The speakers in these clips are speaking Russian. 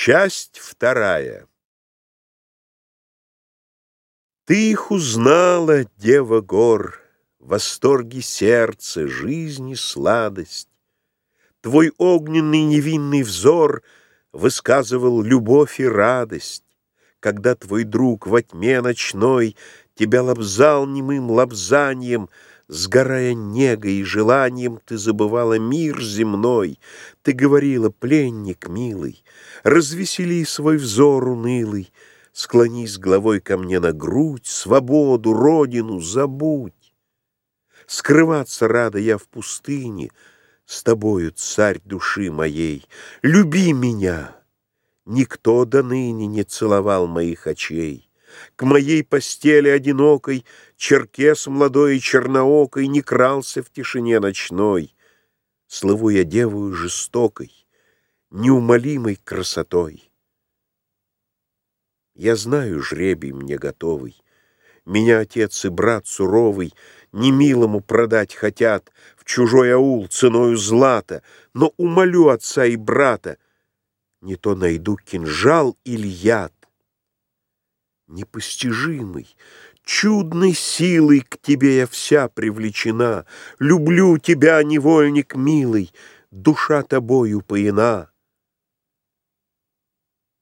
Часть вторая. Ты их узнала, дева гор, Восторги сердца, жизни сладость. Твой огненный невинный взор Высказывал любовь и радость, Когда твой друг во тьме ночной Тебя лобзал немым лобзанием, Сгорая негой и желанием, Ты забывала мир земной, Ты говорила, пленник милый, Развесели свой взор унылый, Склонись головой ко мне на грудь, Свободу, родину забудь. Скрываться рада я в пустыне, С тобою, царь души моей, Люби меня! Никто до ныне не целовал моих очей. К моей постели одинокой Черкес молодой и черноокой Не крался в тишине ночной. Слыву я девою жестокой, Неумолимой красотой. Я знаю жребий мне готовый, Меня отец и брат суровый Немилому продать хотят В чужой аул ценою злата, Но умолю отца и брата, Не то найду кинжал или яд непостижимый, чудной силой к тебе я вся привлечена. Люблю тебя, невольник милый, душа тобою поена.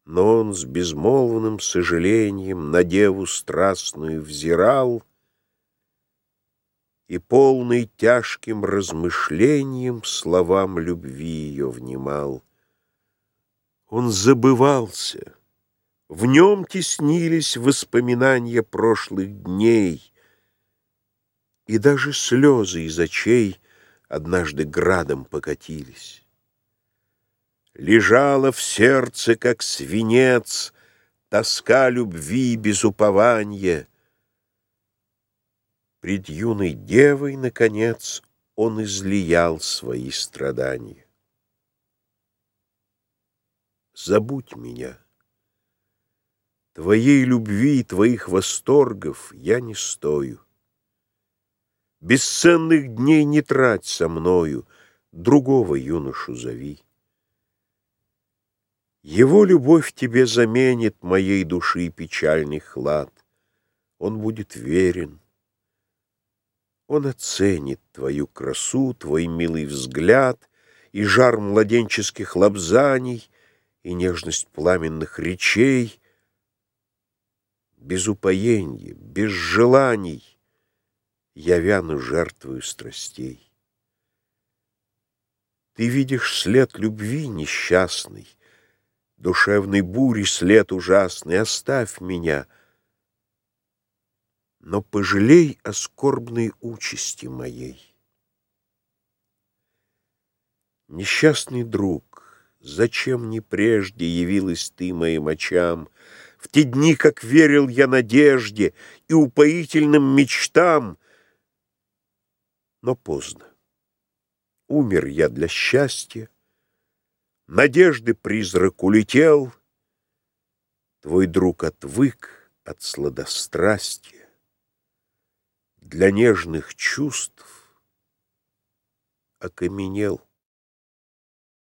Но он с безмолвным сожалением на деву страстную взирал и полный тяжким размышлением словам любви ее внимал. Он забывался — в нем теснились воспоминания прошлых дней, И даже слезы из очей однажды градом покатились. Лежала в сердце, как свинец, Тоска любви без упования. Пред юной девой, наконец, Он излиял свои страдания. Забудь меня. Твоей любви и твоих восторгов я не стою. Бесценных дней не трать со мною, Другого юношу зови. Его любовь тебе заменит Моей души печальный хлад. Он будет верен. Он оценит твою красу, Твой милый взгляд И жар младенческих лобзаний, И нежность пламенных речей — без упоенья, без желаний Я вяну жертвую страстей. Ты видишь след любви несчастный, Душевной бури след ужасный, Оставь меня, но пожалей о скорбной участи моей. Несчастный друг, зачем не прежде Явилась ты моим очам, в те дни, как верил я надежде и упоительным мечтам. Но поздно. Умер я для счастья, Надежды призрак улетел, Твой друг отвык от сладострастия, Для нежных чувств окаменел.